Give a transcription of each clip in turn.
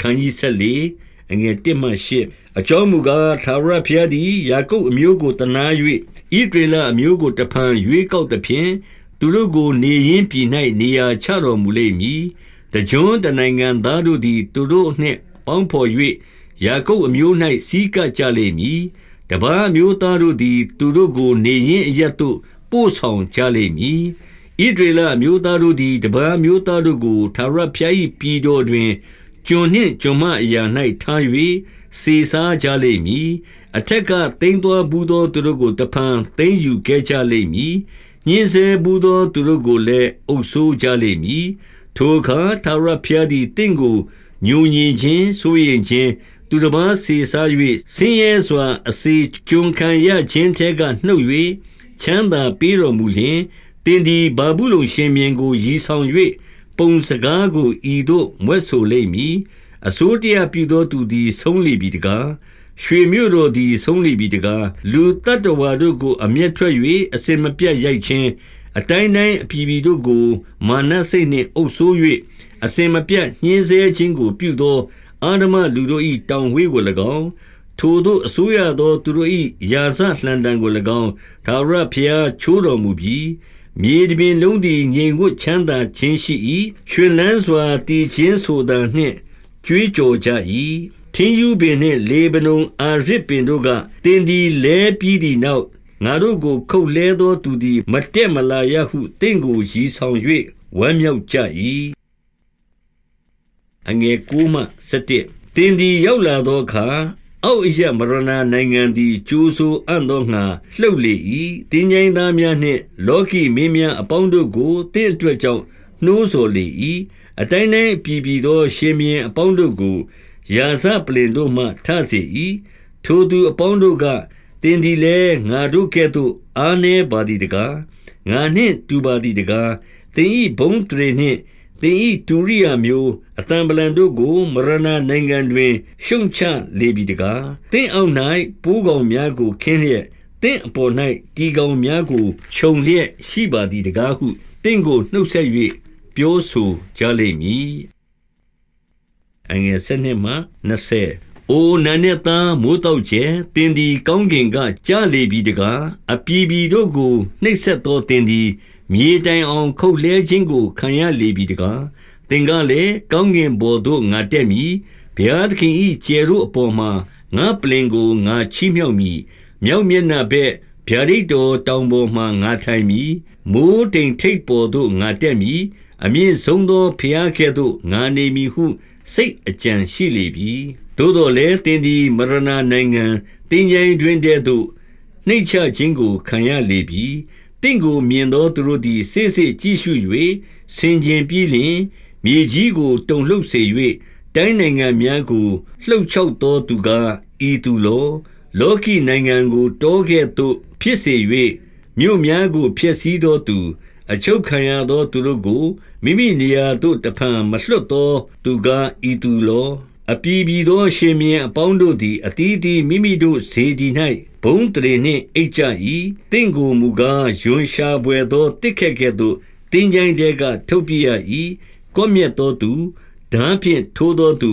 ခန်းကြီးဆက်လေအငယ်1မှ8အကြောင်းမူကားသာရဖျားသည်ယာကုပ်အမျိုးကိုတနာ၍ဣဒရေလအမျိုးကိုတဖန်ရွေးကောက်သဖြင့်သူတို့ကိုနေရင်းပြည်၌နေရာချတော်မူလိမ့်မည်တကြွတနိုင်ငံသားတို့သည်သူတို့နှင့်ပေါင်းဖော်၍ယာကုပ်အမျိုး၌စီးကပ်ကြလိမ့်မည်တပားမျိုးသားတို့သည်သူတို့ကိုနေရင်းအရတ်သို့ပို့ဆောင်ကြလိမ့်မည်ဣဒရေလမျိုးသားတို့သည်တပားမျိုးသားတို့ကိုသာရဖျား၏ပြည်တော်တွင် ကျွန်နှင့်ကျွန်မအရာ၌ထား၍စေစားကြလိမ့်မည်အထက်ကတိမ်တော်ဘူးသောသူတို့ကိုတဖန်သိမ့်ယူခဲ့ကြလိမ့်မည်ညင်စေဘူးသောသူတို့ကိုလည်းအုပ်ဆိုးကြလိမ့်မည်ထိုအခါသာရဖျားသည်တင့်ကိုညူညင်ခြင်းဆိုရင်ခြင်းသူတစ်ပါးစေစား၍ဆင်းရဲစွာအစီကျွန်ခံရခြင်းထဲကနှုတ်၍ချမ်းသာပေးတော်မူလျှင်တင်ဒီဘာဘူးလုံရှင်မြင်ကိုရည်ဆောင်၍ ပုံစကားကိုဤသို့မွဲ့ဆိုလိမ့်မည်အစိုးတရားပြုသောသူသည် ဆုံးလိပြီတကားရွှေမြို့တော်သည် ဆုံးလိပြီတကားလူတတ္တဝါတို့ကို အမျက်ထွက်၍အစင်မပြတ်ရိုက်ခြင်းအတိုင်းတိုင်းအပြည်ပြည်တို့ကိုမာနစိတ်နှင့်အုပ်ဆိုး၍အစင်မပြတ်ညှင်းဆဲခြင်းကို ပြုသောအာဓမလူတို့၏တောင်ဝေးကို၎င်းထိုတို့အစိုးရသောသူတို့၏ယာစလှံတံကို၎င်းသာရဖျားချိုးတော်မူပြီး မြေတပြင်လုံးသည်ငြိမ်ဝတ်ချမ်းသာခြင်းရှိ၏ရွှင်လန်းစွာတည်ခြင်းဆိုသနှင့်ကြွေးကြော်ကြ၏ထင်းယူပင်နှင့်လေဗနုန်အာရစ်ပင်တို့ကတင်းဒီလဲပြီးသည့်နောက်ငါတို့ကိုခုတ်လဲသောသူသည်မတက်မလာရဟုတင့်ကိုရည်ဆောင်၍ဝမ်းမြောက်ကြ၏အငယ်ကူမှ7တင်းဒီရောက်လာသောအခါ အောက်အရမရဏနိုင်ငံသည်ကျိုးဆိုအံ့သောငါလှုပ်လေ၏တင်းကျိုင်းသားများနှင့်လောကီမင်းများအပေါင်းတို့ကိုတင့်အတွက်ကြောင့်နှိုးဆော်လေ၏အတိုင်းတိုင်းပြည်ပြည်သော ရှင်မြင်းအပေါင်းတို့ကိုယာဇပလင်တို့မှထစေ၏ထိုသူအပေါင်းတို့ကတင်းဒီလဲငါတို့ကဲ့သို့အားနေပါသည်တကားငါနှင့်တူပါသည်တကားတင်းဤဘုံတရေနှင့် သင်၏ဒုရိယာမျိုးအတံပလံတို့ကိုမရဏနိုင်ငံတွင် ရှုံချလေပြီတကားသင်အောက်၌ပိုးကောင်များကိုခင်းလျက်သင်အပေါ်၌တီကောင်များကိုခြုံလျက်ရှိပါသည်တကားဟုသင်ကိုနှုတ်ဆက်၍ပြောဆိုကြလိမ့်မည်အငယ်7မှ20အိုနန်းနဲ့သားမိုးတောက်ကျဲတင်းဒီကောင်းကင်ကကြားလေပြီတကားအပြည်ပြည်တို့ကိုနှိပ်စက်သောတင်းဒီ မြေတိုင်အောင် ခုတ်လဲခြင်းကို ခံရလေပြီတကားသင်ကလည်းကောင်းကင်ဘော်သို့ငါတက်မည်ဘုရားသခင်ဤကျေတို့အပေါ်မှာငါပလင်ကိုငါချီးမြှောက်မည်မြောက်မျက်နှာဘက်ဗျာဒိတ်တော်တောင်ပေါ်မှငါထိုင်မည်မိုးတိမ်ထိပ်ပေါ်သို့ငါတက်မည်အမြင့်ဆုံးသောဘုရားကဲ့သို့ငါနေမည်ဟု စိတ်အကြံရှိလေပြီသို့တော်လည်းတင်းဒီမရဏနိုင်ငံတင်းကြိမ်တွင်တည်းသို့နှိတ်ချခြင်းကိုခံရလေပြီ တင့်ကိုမြင်သောသူတို့သည်စေ့စေ့ကြည့်ရှု၍ဆင်ခြင်ပြီးလျှင်မြေကြီးကိုတုန်လှုပ်စေ၍တိုင်းနိုင်ငံများကိုလှုပ်ချောက်သောသူကားဤသူလောလောကီနိုင်ငံကိုတောကဲ့သို့ဖြစ်စေ၍မြို့များကိုဖျက်ဆီးသောသူ အချုပ်ခံရသောသူတို့ကိုမိမိနေရာသို့တဖန်မလွတ်သောသူကားဤသူလော အပြည်ပြည်သော ရှင်မြင်းအပေါင်းတို့သည်အတီးတီမိမိတို့ဇေဒီ၌ဘုံတရေနှင့် အိတ်ကြ၏တင့်ကိုမူကားယွန်ရှာပွေသောတစ်ခက်ကဲ့သို့တင်းကြိုင်းတဲက ထုတ်ပြရ၏ကွမျက်သောသူဓာဖြင့်ထိုးသောသူ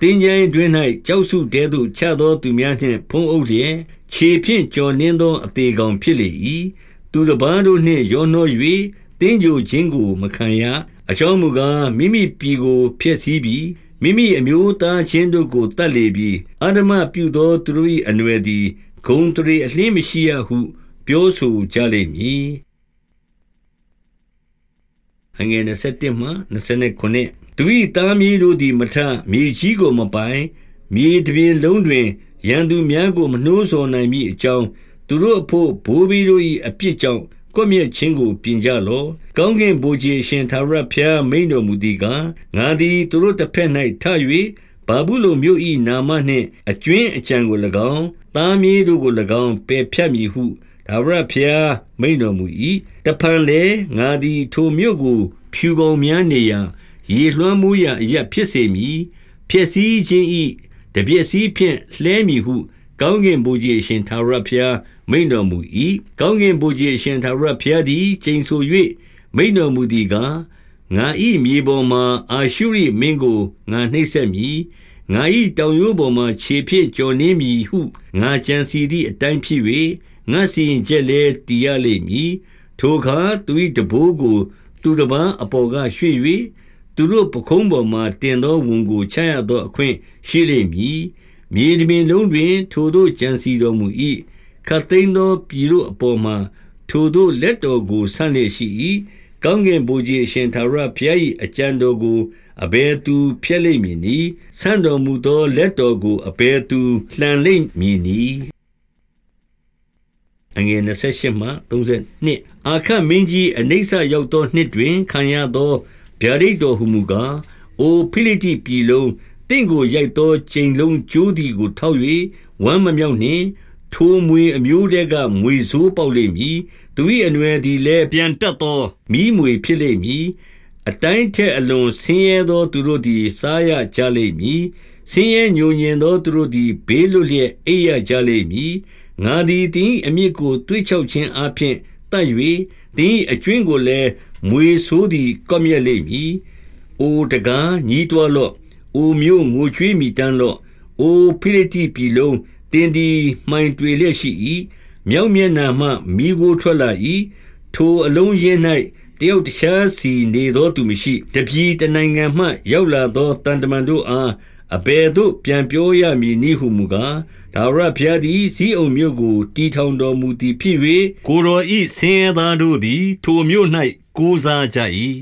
တင်းကြိုင်းတွင်၌ကြောက်စုတဲသို့ ချသောသူများနှင့် ဖုံးအုပ်လျက် ခြေဖြင့်ကြော်နှင်းသော အသေးကောင်ဖြစ်လေ၏သူတစ်ပန်းတို့နှင့် ရောနှော၍တင်းကြိုခြင်းကို မခံရ အကြောင်းမူကား မိမိပြည်ကို ဖျက်ဆီးပြီး မိမိအမျိုးသားချင်းတို့ကိုတတ်လေပြီးအာဓမပြုသောသူတို့၏အနွယ်သည်ဂုံတရေအလင်းမရှိရဟု ပြောဆိုကြလိမ့်မည်အငယ်27မှ29သူ၏သားမြေးတို့သည်မထမြေကြီးကိုမပိုင်မြေတပြင်လုံးတွင်ရန်သူများကိုမနှိုးဆော်နိုင်မည်အကြောင်းသူတို့အဖို့ဘိုးဘီတို့၏အပြစ်ကြောင့် ကွမျက်ခြင်းကိုပြင်ကြလော့ကောင်းကင်ဘုရားရှင်သာရဖျားမိန်တော်မူသည်ကားငါသည်သူတို့တစ်ဖက်၌ထ၍ဘာဘူးလိုမျိုး၏နာမနှင့်အကျွင်းအကြံကို၎င်းသားမြေးတို့ကို၎င်းပယ်ဖြတ်မည်ဟုဒါဝရဖျားမိန်တော်မူ၏တဖန်လေငါသည်ထိုမြို့ကို ဖြူကောင်များနေရာရေလွှမ်းမိုးရာအရဖြစ်စေမည်ဖြစ်စည်းခြင်း၏တပြည့်စည်းဖြင့်လှဲမည်ဟု ကောင်းကင်ဘုရားရှင်သာရဖျားမိန်တော်မူ၏ကောင်းကင်ဘုရားရှင်သာရဘုရားသည်ကျိန်ဆို၍မိန်တော်မူသည်ကားငါဤမြေပေါ်မှအာရှုရိမင်းကိုငါနှိပ်စက်မည်ငါ၏တောင်ရိုးပေါ်မှခြေဖြင့်ကျော်နှင်းမည်ဟုငါကြံစီသည့်အတိုင်းဖြစ်၍ငါစီရင်ချက်လည်းတည်ရလိမ့်မည်ထိုအခါသူ၏တဘိုးကို သူတစ်ပန်းအပေါ်ကရွှေ့၍သူတို့ပခုံးပေါ်မှတင်သောဝန်ကိုချရသောအခွင့်ရှိလိမ့်မည် မြေတပြင်လုံးတွင် ထိုတို့ကြံစီတော်မူ၏ခတ်သိမ်းသောပြည်တို့အပေါ်မှာ ထိုတို့လက်တော်ကိုဆန့်လျက်ရှိ၏ကောင်းကင်ဘုရားရှင်သာရဘုရား၏အကြံတော်ကိုအဘယ်သူဖျက်လိမ့်မည်နည်းဆန့်တော်မူသောလက်တော်ကိုအဘယ်သူလှန်လိမ့်မည်နည်းအငယ်28မှ32အာခမင်းကြီးအနိစ္စရောက်သောနှစ်တွင်ခံရသောဗျာဒိတ်တော်ဟုမူကားအိုဖိလိတိပြည်လုံး တင့်ကိုရိုက်သောချိန်လုံးကျိုးသည်ကိုထောက်၍ဝမ်းမမြောက်နှင့်ထိုမွေအမျိုးတဲကမွေဆိုးပေါက်လိမ့်မည်သူ၏အနွယ်သည်လည်းပြန်တက်သောမိမွေဖြစ်လိမ့်မည်အတိုင်းထက်အလွန်ဆင်းရဲသောသူတို့သည်စားရကြလိမ့်မည်ဆင်းရဲညှို့ညင်သောသူတို့သည်ဘေးလွတ်လျက်အိပ်ရကြလိမ့်မည်ငါသည်တင်းအမြစ်ကိုတွေးချောက်ခြင်းအပြင်တတ်၍တင်းအကျွင်းကိုလည်းမွေဆိုးသည်ကော့မြက်လိမ့်မည်အိုတကားညီးတွားလော့ အိုမျိုးငိုချွေးမိတမ်းလော့အိုဖိလိတိပြည်လုံးတင်းသည်မှိုင်တွေလျက်ရှိ၏မြောက်မျက်နှာမှမိโกထွက်လာ၏ထိုအလုံးရင်း၌တယောက်တခြားစီနေသောသူမရှိတပြည်တနိုင်ငံမှ ရောက်လာသောတန်တမန်တို့အားအဘယ်သို့ပြန်ပြောရမည်နည်းဟုမူကားဒါဝရဘုရားသည်ဇီးအုံမြို့ကိုတီထောင်တော်မူသည်ဖြစ်၍ကိုတော်ဤဆင်းရဲသားတို့သည် ထိုမြို့၌ကိုးစားကြ၏